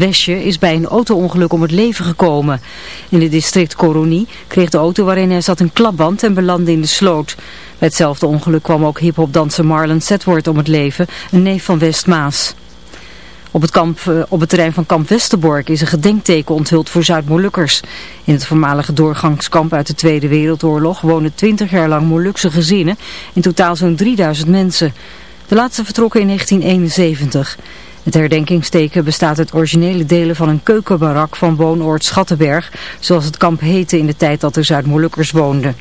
Westje is bij een auto-ongeluk om het leven gekomen. In het district Coronie kreeg de auto waarin hij zat een klapband en belandde in de sloot. Bij hetzelfde ongeluk kwam ook hiphopdanser Marlon Setworth om het leven, een neef van Westmaas. Op het, kamp, eh, op het terrein van kamp Westerbork is een gedenkteken onthuld voor Zuid-Molukkers. In het voormalige doorgangskamp uit de Tweede Wereldoorlog wonen 20 jaar lang Molukse gezinnen, in totaal zo'n 3000 mensen. De laatste vertrokken in 1971. Het herdenkingsteken bestaat uit originele delen van een keukenbarak van woonoord Schattenberg, zoals het kamp heette in de tijd dat er Zuid-Molukkers woonden.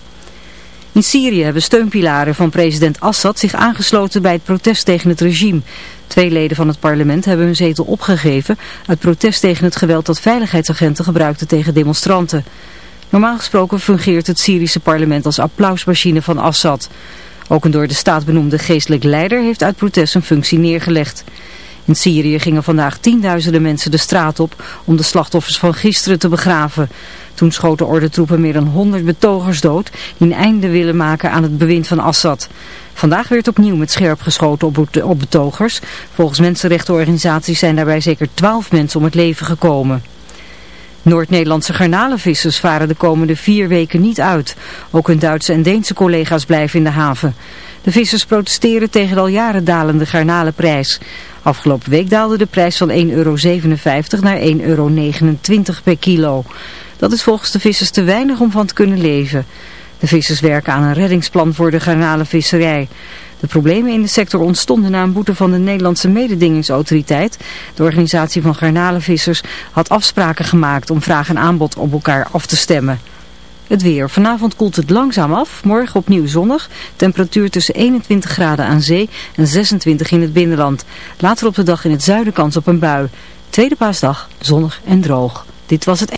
In Syrië hebben steunpilaren van president Assad zich aangesloten bij het protest tegen het regime. Twee leden van het parlement hebben hun zetel opgegeven uit protest tegen het geweld dat veiligheidsagenten gebruikten tegen demonstranten. Normaal gesproken fungeert het Syrische parlement als applausmachine van Assad. Ook een door de staat benoemde geestelijk leider heeft uit protest een functie neergelegd. In Syrië gingen vandaag tienduizenden mensen de straat op om de slachtoffers van gisteren te begraven. Toen schoten ordentroepen meer dan 100 betogers dood die een einde willen maken aan het bewind van Assad. Vandaag werd opnieuw met scherp geschoten op, op betogers. Volgens mensenrechtenorganisaties zijn daarbij zeker 12 mensen om het leven gekomen. Noord-Nederlandse garnalenvissers varen de komende vier weken niet uit. Ook hun Duitse en Deense collega's blijven in de haven. De vissers protesteren tegen de al jaren dalende garnalenprijs. Afgelopen week daalde de prijs van 1,57 euro naar 1,29 euro per kilo. Dat is volgens de vissers te weinig om van te kunnen leven. De vissers werken aan een reddingsplan voor de garnalenvisserij. De problemen in de sector ontstonden na een boete van de Nederlandse mededingingsautoriteit. De organisatie van garnalenvissers had afspraken gemaakt om vraag en aanbod op elkaar af te stemmen. Het weer. Vanavond koelt het langzaam af. Morgen opnieuw zonnig. Temperatuur tussen 21 graden aan zee en 26 in het binnenland. Later op de dag in het zuiden kans op een bui. Tweede paasdag zonnig en droog. Dit was het...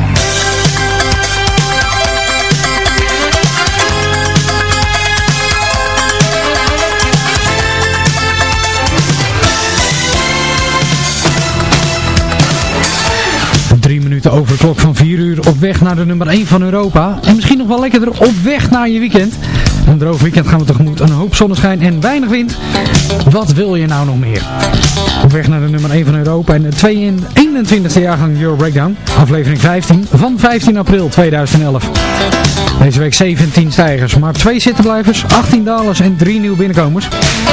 De klok van 4 uur op weg naar de nummer 1 van Europa. En misschien nog wel lekkerder op weg naar je weekend. Een droog weekend gaan we tegemoet. Een hoop zonneschijn en weinig wind. Wat wil je nou nog meer? Op weg naar de nummer 1 van Europa en de 21e jaargang Euro Breakdown. Aflevering 15 van 15 april 2011. Deze week 17 stijgers, maar 2 zittenblijvers, 18 dalers en 3 nieuwe binnenkomers.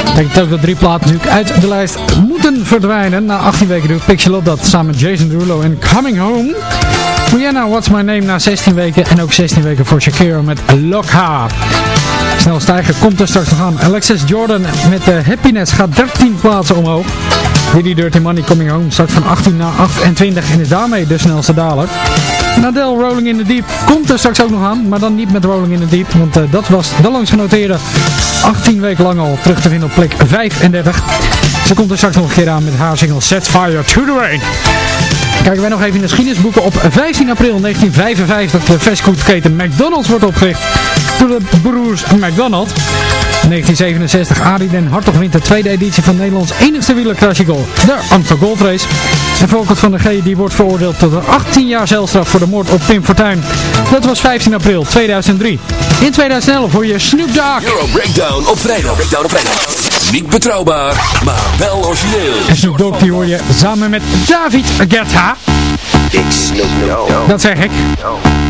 Betekent ook dat drie platen natuurlijk uit de lijst moeten verdwijnen. Na 18 weken doet Pixel op dat samen met Jason Derulo en Coming Home. Rihanna, What's My Name na 16 weken. En ook 16 weken voor Shakira met Lokha. Snel stijgen komt er straks nog aan. Alexis Jordan met de Happiness gaat 13 plaatsen omhoog. Diddy Dirty Money Coming Home start van 18 naar 28 en is daarmee de snelste daler. Nadel Rolling in the Deep komt er straks ook nog aan, maar dan niet met Rolling in the Deep, want uh, dat was de langst genoteerde 18 weken lang al terug te vinden op plek 35. Ze komt er straks nog een keer aan met haar single Set Fire to the Rain. Kijken wij nog even in de geschiedenisboeken. Op 15 april 1955 de fastfoodketen McDonald's wordt opgericht door de broers McDonald. In 1967 Arie den Hartog wint de tweede editie van Nederlands enigste wielerklassico, de Amsterdam Gold Race. En Volkert van der G die wordt veroordeeld tot een 18 jaar celstraf voor de moord op Tim Fortuyn. Dat was 15 april 2003. In 2011 hoor je Snoop Dogg. Euro Breakdown op vrijdag. Breakdown op vrijdag. Niet betrouwbaar, maar wel origineel. En Snoop Dogg die hoor je samen met David Guetta. Big Snoop Dogg. Dat zeg ik.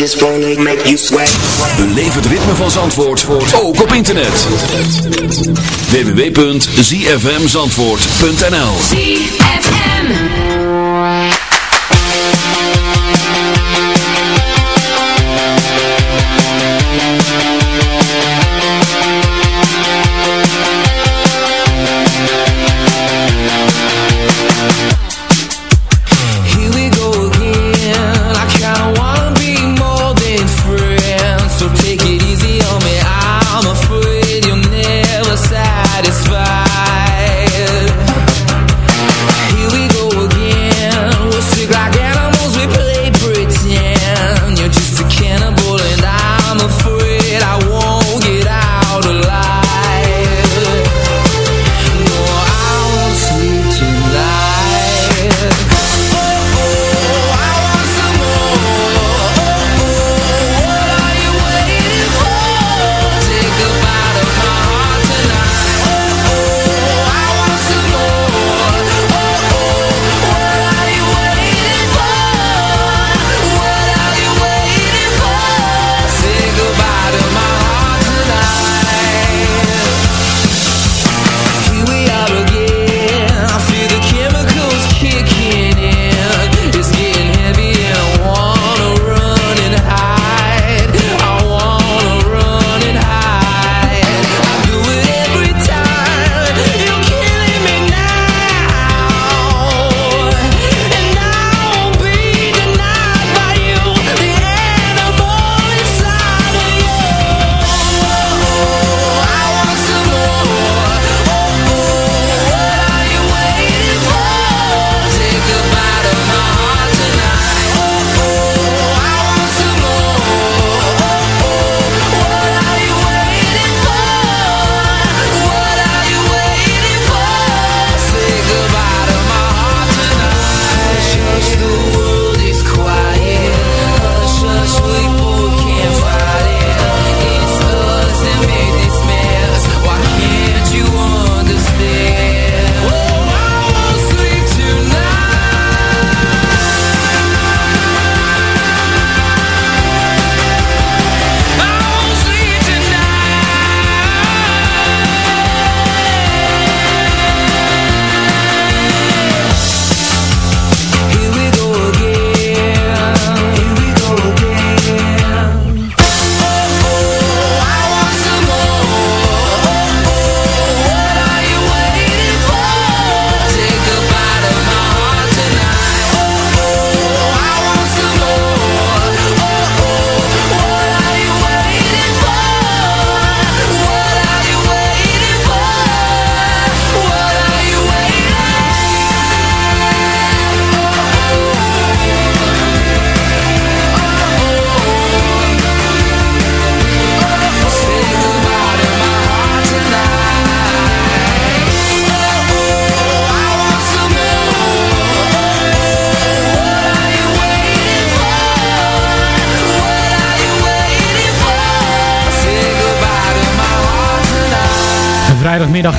just wanna make you sweat Beleef het ritme van Zandvoort, ook op internet. www.zfmzandvoort.nl ZFM.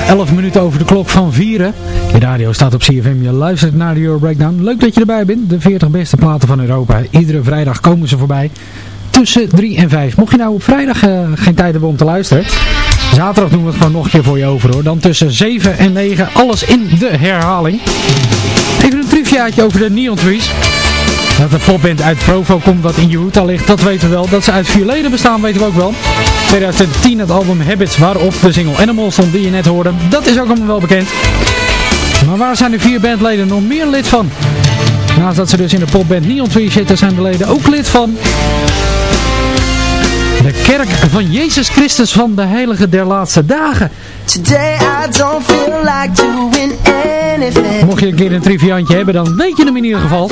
11 minuten over de klok van 4. Je radio staat op CFM, je luistert naar de Euro Breakdown. Leuk dat je erbij bent, de 40 beste platen van Europa. Iedere vrijdag komen ze voorbij, tussen 3 en 5. Mocht je nou op vrijdag uh, geen tijd hebben om te luisteren... Zaterdag doen we het gewoon nog een keer voor je over hoor. Dan tussen 7 en 9, alles in de herhaling. Even een triviaatje over de Neon Trees. Dat de popband uit Provo komt wat in Utah ligt, dat weten we wel. Dat ze uit vier leden bestaan, weten we ook wel. 2010 het album Habits, waarop de single Animals stond die je net hoorde. Dat is ook allemaal wel bekend. Maar waar zijn de vier bandleden nog meer lid van? Naast dat ze dus in de popband Neon Tree zitten, zijn de leden ook lid van... De kerk van Jezus Christus van de Heilige der Laatste Dagen. Today I don't feel like. Mocht je een keer een triviantje hebben, dan weet je hem in ieder geval.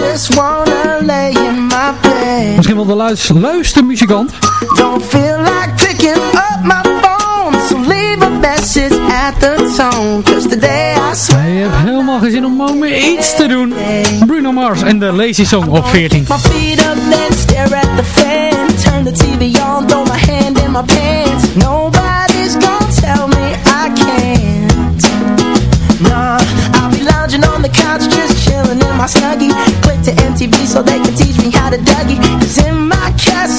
Misschien wel de luis, luiste muzikant. Don't feel like picking up my phone, so leave a message at the tone. Cause today I swear Je hebt helemaal geen zin om meer iets te doen. Bruno Mars en de Lazy Song op 14. My feet up, then stare at the fan. Turn the TV on, throw my hand in my pants. Nobody's gonna Nah, I'll be lounging on the couch, just chilling in my snuggie. Click to MTV so they can teach me how to Dougie. Cause in my castle,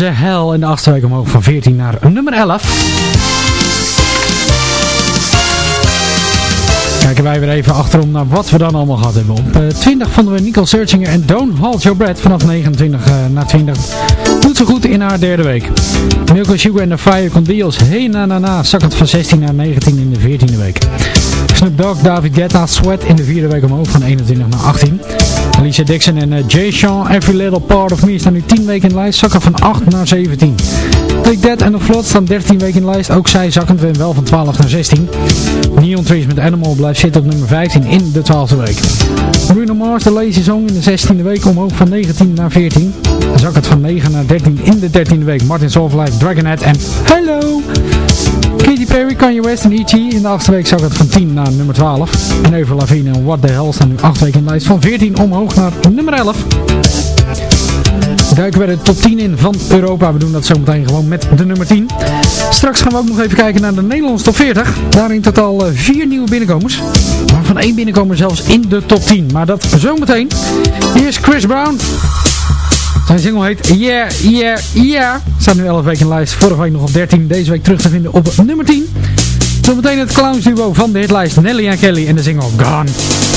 the Hell in de achtste week omhoog van 14 naar nummer 11. Kijken wij weer even achterom naar wat we dan allemaal gehad hebben. Op uh, 20 vonden we Nicole Searchinger en Don't Hold Your Breath vanaf 29 uh, naar 20. Doet zo goed in haar derde week. Milko Sugar en The Fire Condios. Hey na na na. Zakkend van 16 naar 19 in de 14e week. Snoop Dogg, David Guetta, Sweat in de vierde week omhoog van 21 naar 18. Alicia Dixon en uh, Jay Sean, Every Little Part of Me staan nu 10 weken in de lijst, zakken van 8 naar 17. Take That en The Flood staan 13 weken in de lijst, ook zij zakkend weer wel van 12 naar 16. Neon Trees met Animal blijft zitten op nummer 15 in de 12e week. Bruno Mars, The Lazy Song in de 16e week omhoog van 19 naar 14. Zakkend van 9 naar 13 in de 13e week. Martin Solveig, Dragonhead en Hello! Katy Perry, Kanye West en E.T. In de achtste week het van 10 naar nummer 12. En Ever Lavigne en What the Hell staan nu 8 weken in de lijst van 14 omhoog naar nummer 11. Duiken we de top 10 in van Europa. We doen dat zometeen gewoon met de nummer 10. Straks gaan we ook nog even kijken naar de Nederlandse top 40. Daarin in totaal 4 nieuwe binnenkomers. Waarvan één binnenkomer zelfs in de top 10. Maar dat zometeen. Hier is Chris Brown. Zijn single heet Yeah, Yeah, Yeah. Staat nu 11 weken in lijst. Vorige week nog op 13. Deze week terug te vinden op nummer 10. Zometeen het clownsduo van de hitlijst Nelly en Kelly en de single Gone.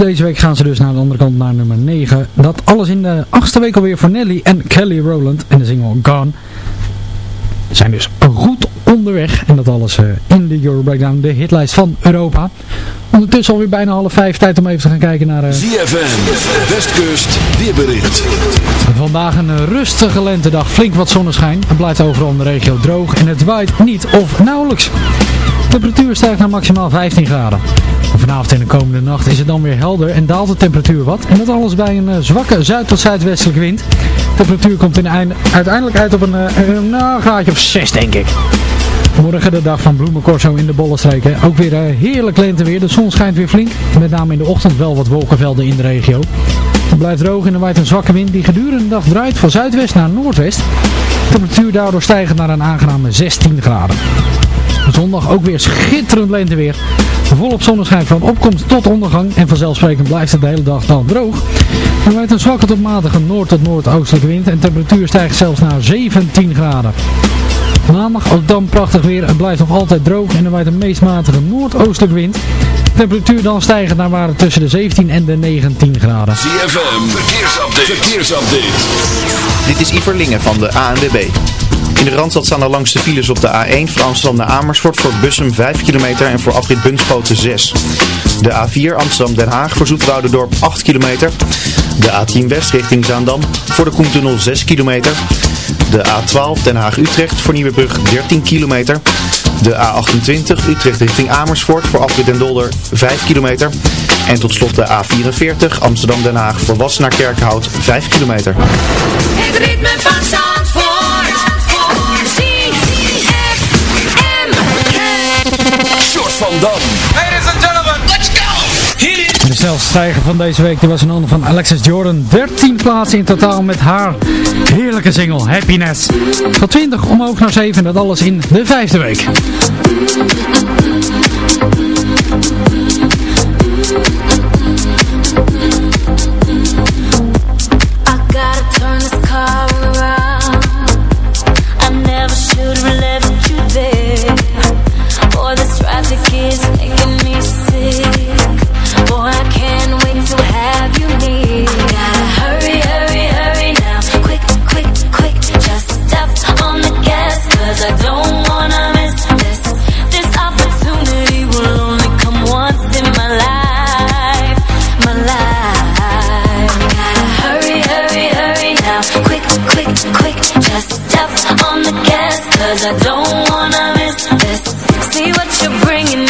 Deze week gaan ze dus naar de andere kant naar nummer 9. Dat alles in de achtste week alweer voor Nelly en Kelly Rowland. En de single Gone zijn dus goed onderweg. En dat alles eh, in de Euro Breakdown, de hitlijst van Europa. Ondertussen alweer bijna half vijf. Tijd om even te gaan kijken naar... eh, ZFM, Westkust, weerbericht. Vandaag een eh, rustige lentedag, flink wat zonneschijn. Het blijft overal in de regio droog en het waait niet of nauwelijks. De temperatuur stijgt naar maximaal 15 graden. Vanavond en de komende nacht is het dan weer helder en daalt de temperatuur wat. En dat alles bij een eh, zwakke zuid- tot zuidwestelijke wind. De temperatuur komt in eind- uiteindelijk uit op een, eh, een nou, graadje of 6 denk ik. Morgen de dag van bloemencorso in de bollenstreken. Ook weer eh, heerlijk lenteweer. De zon schijnt weer flink. Met name in de ochtend wel wat wolkenvelden in de regio. Het blijft droog en er waait een zwakke wind die gedurende de dag draait van zuidwest naar noordwest. De temperatuur daardoor stijgt naar een aangename 16 graden. Zondag ook weer schitterend lenteweer. Volop zonneschijn van opkomst tot ondergang. En vanzelfsprekend blijft het de hele dag dan droog. Er waait een zwakke tot matige noord- tot noordoostelijke wind. En de temperatuur stijgt zelfs naar 17 graden. Maandag ook dan prachtig weer. Het blijft nog altijd droog en er waait een meest matige noordoostelijke wind. De temperatuur dan stijgt naar waarde tussen de 17 en de 19 graden. ZFM, verkeersupdate. verkeersupdate. Dit is Iver van de ANWB. In de Randstad staan er langs de files op de A1 van Amsterdam naar Amersfoort voor Bussum 5 kilometer en voor afrit Bunschoten 6. De A4 Amsterdam-Den Haag voor Zoeterwoude-dorp 8 kilometer. De A10 West richting Zaandam voor de Koentunnel 6 kilometer. De A12 Den Haag-Utrecht voor Nieuwebrug 13 kilometer. De A28 Utrecht richting Amersfoort voor afrit Den Dolder 5 kilometer. En tot slot de A44 Amsterdam-Den Haag voor Wassenaar Kerkhout 5 kilometer. Het ritme van Zandvoort. Van Dam. Ladies and gentlemen, let's go! De snelste stijger van deze week die was een ander van Alexis Jordan. 13 plaatsen in totaal met haar heerlijke single Happiness. Van 20 omhoog naar 7 en dat alles in de vijfde week. 'Cause I don't wanna miss this. See what you're bringing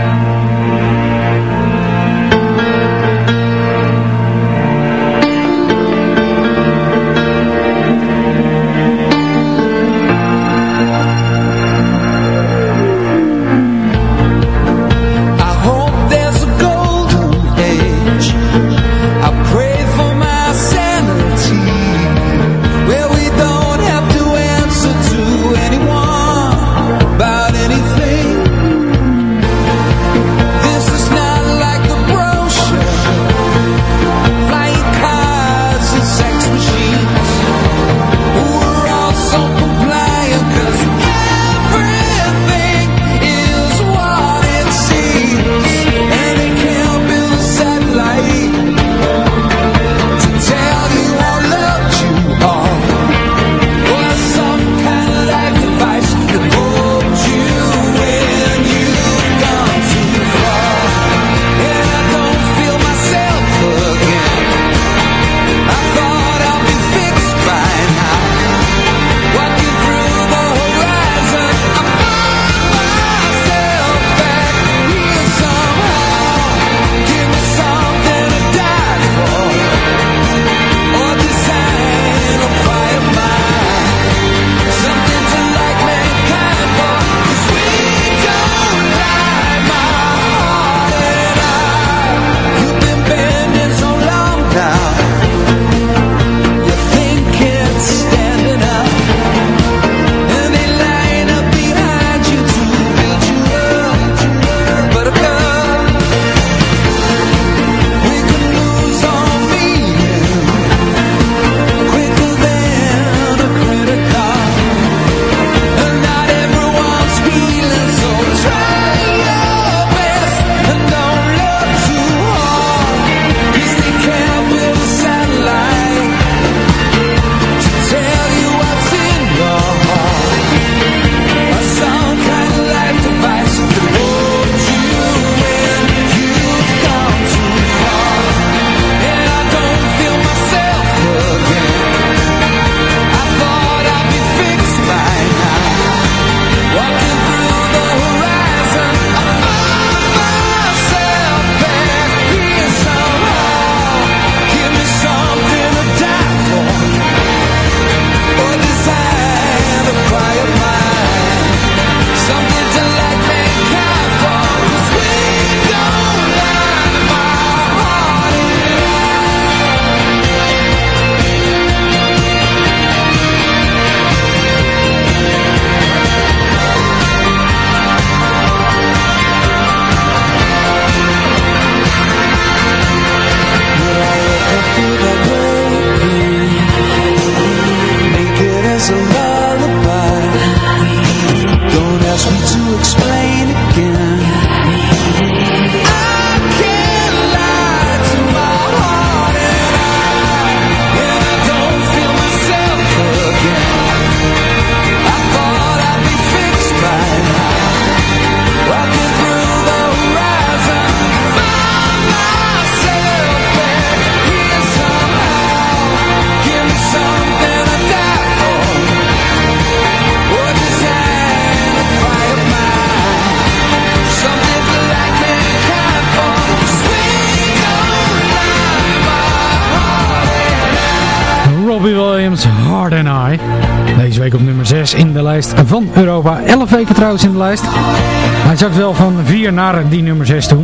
Lijst van Europa. 11 weken trouwens in de lijst. Hij zakt wel van 4 naar die nummer 6 toe.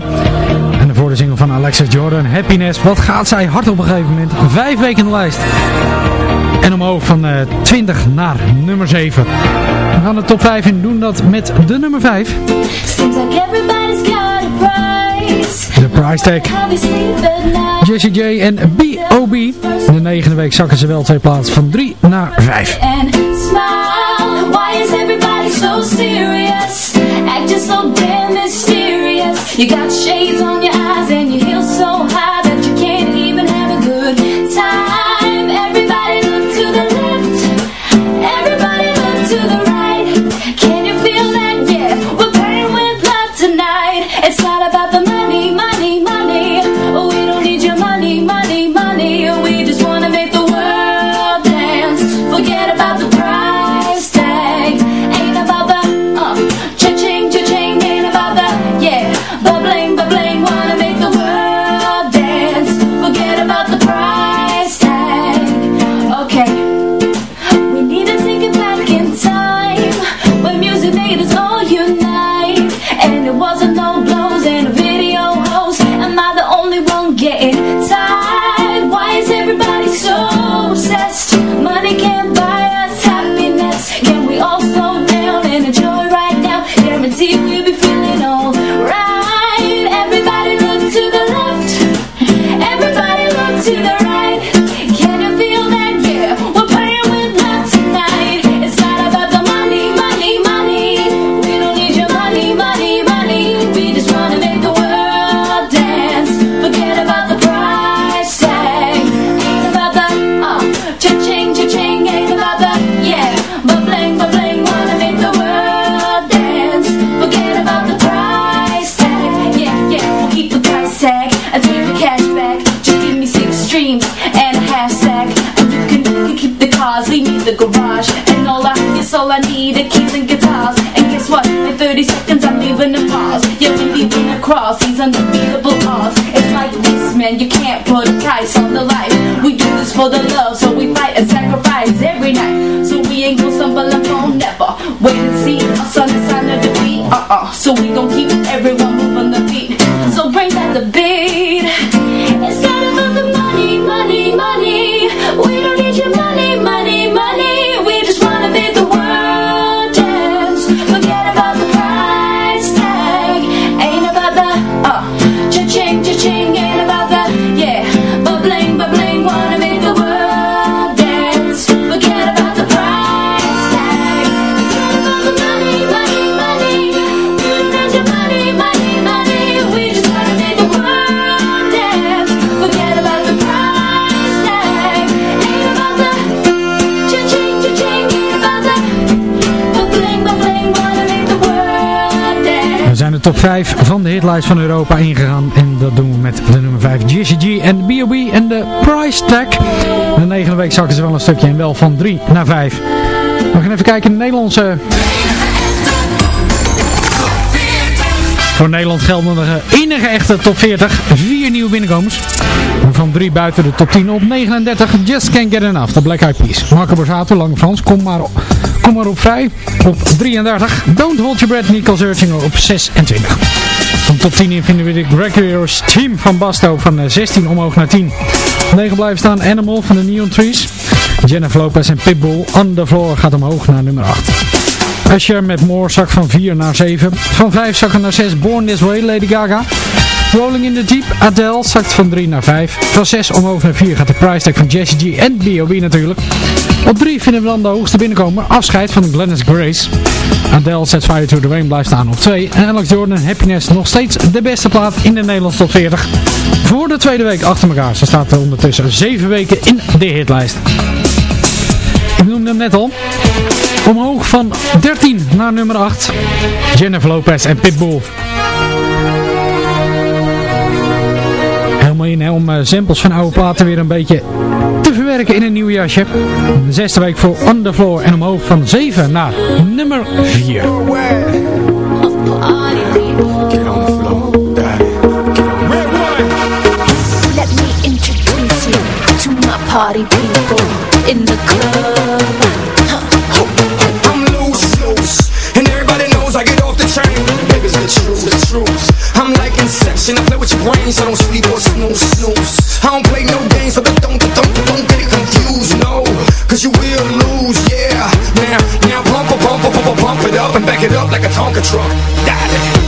En de single van Alexis Jordan, Happiness. Wat gaat zij hard op een gegeven moment? 5 weken in de lijst. En omhoog van uh, 20 naar nummer 7. We gaan de top 5 in doen dat met de nummer 5. Seems like everybody's got a price. De price tag. Jessie J en B.O.B. In de negende week zakken ze wel twee plaatsen van 3 naar 5. And smile. Why is everybody so serious? Acting so damn mysterious. You got shades on your eyes and you heels so high I need are keys and guitars. And guess what? In 30 seconds I'm leaving the bars Yeah, we're leaving across these undefeatable odds It's like this, man, you can't put a price on the life. We do this for the love So we fight and sacrifice every night. So we ain't gonna stumble and fall never. Wait and see us on the sign of defeat Uh-uh. So we gon' keep everyone moving top 5 van de hitlijst van Europa ingegaan. En dat doen we met de nummer 5 Jesse G en B.O.B. en de Price Tag. De negende week zakken ze wel een stukje en wel van 3 naar 5. We gaan even kijken in de Nederlandse... Voor Nederland gelden de enige echte top 40. Vier nieuwe binnenkomers. Van drie buiten de top 10 op 39. Just Can't Get Enough, de Black Eyed Peas. Marco Borsato, Lange Frans, kom maar, op, kom maar op vrij. Op 33. Don't Hold Your Breath, Nicole Searching op 26. Van top 10 in vinden we de Gregorious Team van Basto van eh, 16 omhoog naar 10. 9 blijven staan Animal van de Neon Trees. Jennifer Lopez en Pitbull On The Floor gaat omhoog naar nummer 8. Usher met More zak van 4 naar 7. Van 5 zakken naar 6 Born This Way Lady Gaga. Rolling in the Deep Adele zakt van 3 naar 5. Van 6 omhoog naar 4 gaat de price tag van Jessie G en B.O.B. natuurlijk. Op 3 vinden we dan de hoogste binnenkomer. Afscheid van Glennis Grace. Adele zet Fire to the Rain blijft staan op 2. En Alex Jordan Happiness nog steeds de beste plaat in de Nederlandse top 40. Voor de tweede week achter elkaar. Ze staat er ondertussen 7 weken in de hitlijst. Ik noemde hem net al. Omhoog van 13 naar nummer 8. Jennifer Lopez en Pitbull. Helemaal in hè, om uh, samples van oude platen weer een beetje te verwerken in een nieuw jasje. De zesde week voor On The Floor en omhoog van 7 naar nummer 4. Let me introduce you to my party people in the club. the truth. I'm like Inception, I play with your brains so I don't sleep or snooze, snooze. I don't play no games, so don't, don't, don't, don't get it confused, no. Cause you will lose, yeah. Now, now pump, pump, pump, pump, pump it up And back it up like a Tonka truck. Got it.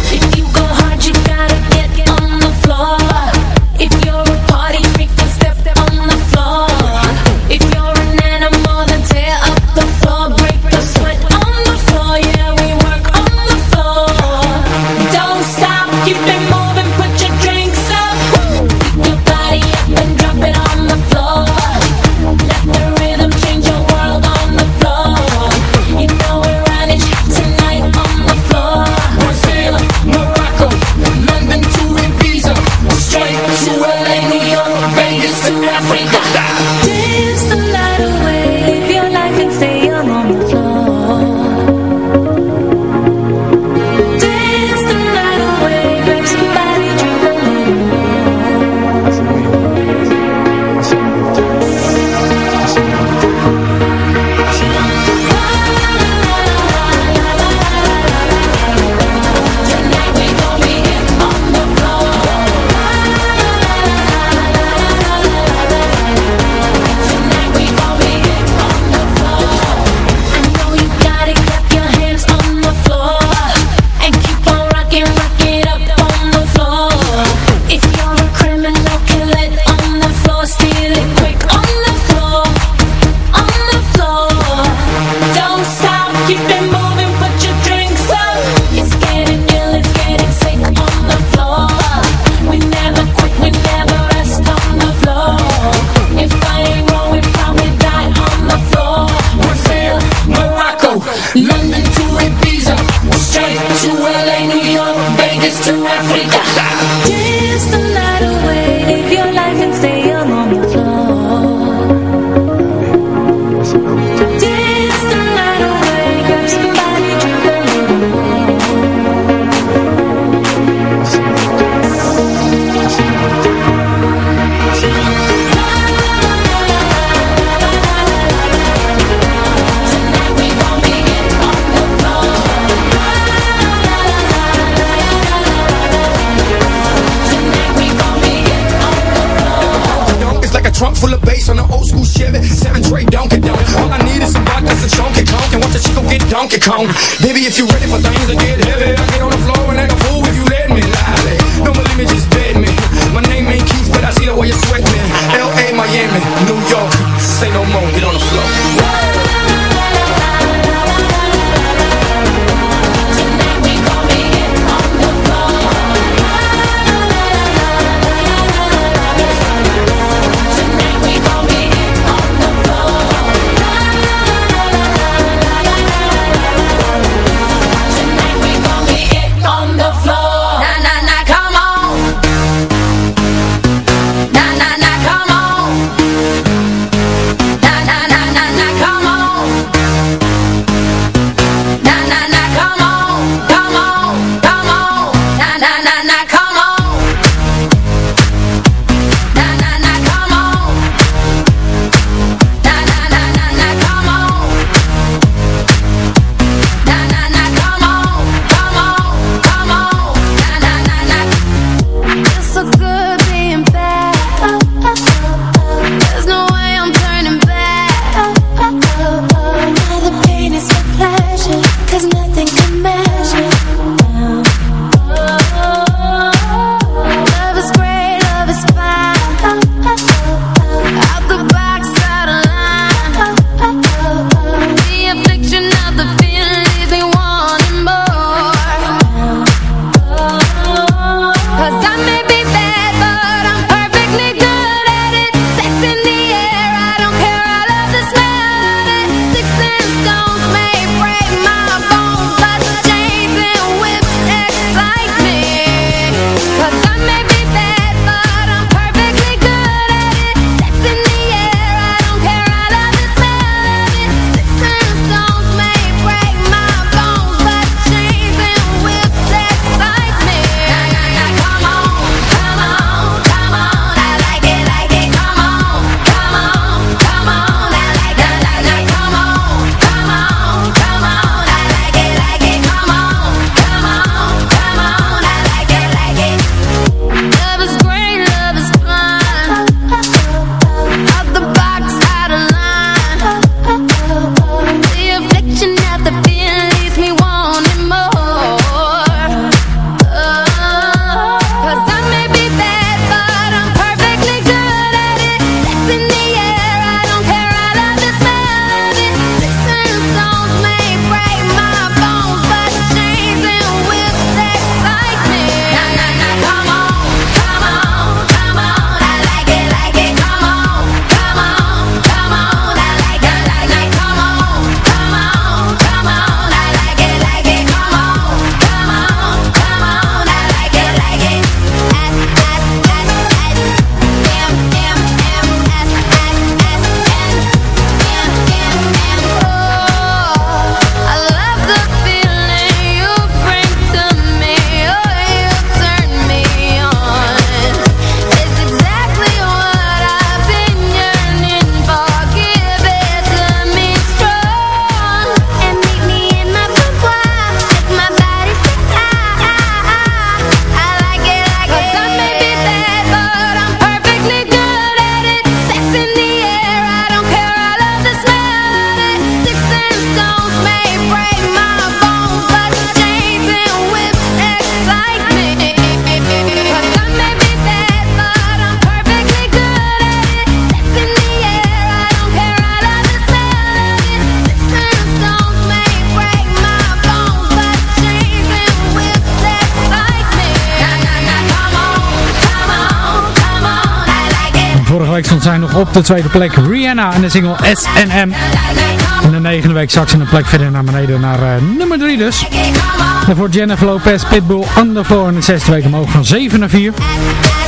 Week stond zij nog op de tweede plek. Rihanna en de single SNM. In de negende week zak ze een plek verder naar beneden naar uh, nummer 3 dus. Voor Jennifer Lopez, Pitbull, Underfloor in de zesde week omhoog van 7 naar 4.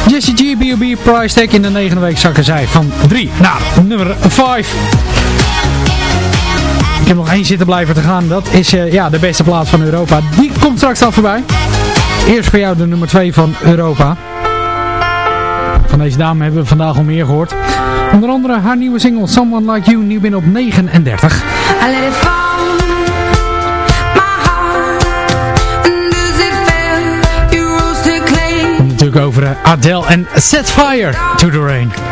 Jessie G, B.O.B. Price Tag in de negende week zakken zij van 3 naar nummer 5. Ik heb nog één zitten blijven te gaan. Dat is uh, ja, de beste plaats van Europa. Die komt straks al voorbij. Eerst voor jou de nummer 2 van Europa. Van deze dame hebben we vandaag al meer gehoord. Onder andere haar nieuwe single Someone Like You, nieuw binnen op 39. I let it fall, my heart, and does it feel you rose to clay? En natuurlijk over uh, Adele en Set Fire to the Rain.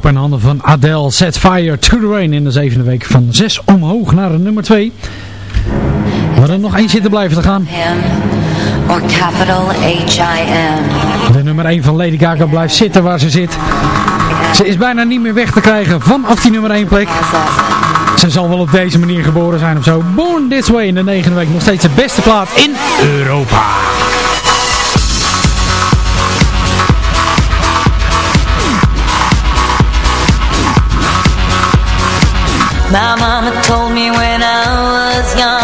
2 van Europa in handen van Adele. Set Fire to the Rain in de zevende week van 6 omhoog naar de nummer 2. We hadden nog één zitten blijven te gaan. or capital H-I-M. De nummer 1 van Lady Gaga blijft zitten waar ze zit. Ze is bijna niet meer weg te krijgen vanaf die nummer 1 plek. Ze zal wel op deze manier geboren zijn of zo. Born This Way in de negende week nog steeds de beste plaat in Europa. My mama told me when I was young,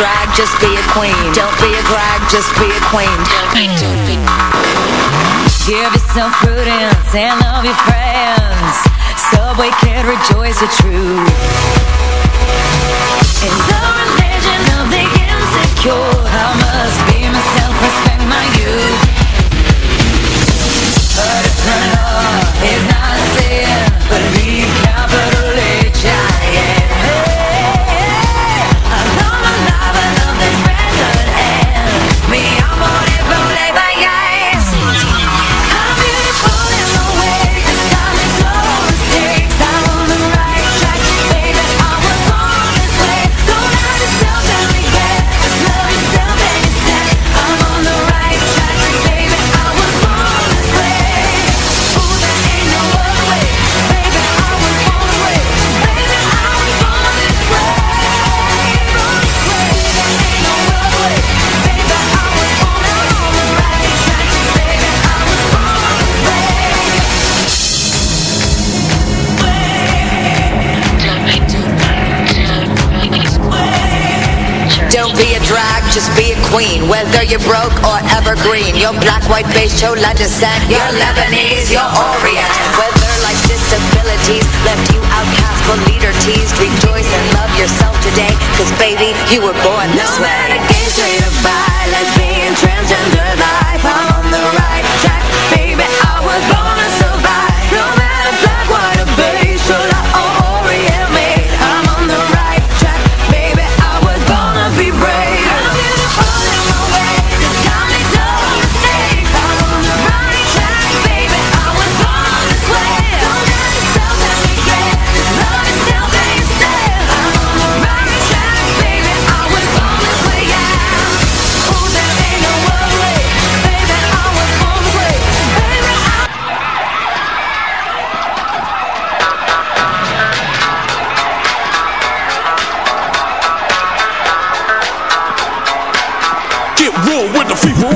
drag, just be a queen. Don't be a drag, just be a queen. Give yourself prudence and love your friends. Subway can rejoice the truth. Don't be a drag, just be a queen. Whether you're broke or evergreen, you're black, white, beige, chola descent. You're Lebanese, you're Orient. Whether life's disabilities left you outcast but leader teased, rejoice and love yourself today. Cause baby, you were born this No way. matter gay, straight or bi, lesbian,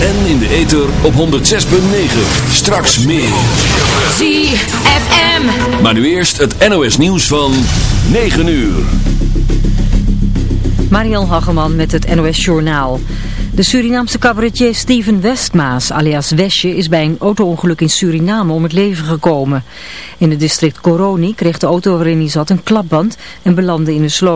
En in de ether op 106.9. Straks meer. ZFM. Maar nu eerst het NOS nieuws van 9 uur. Mariel Hageman met het NOS Journaal. De Surinaamse cabaretier Steven Westmaas, alias Wesje, is bij een auto-ongeluk in Suriname om het leven gekomen. In het district Coroni kreeg de auto waarin hij zat een klapband en belandde in de sloot.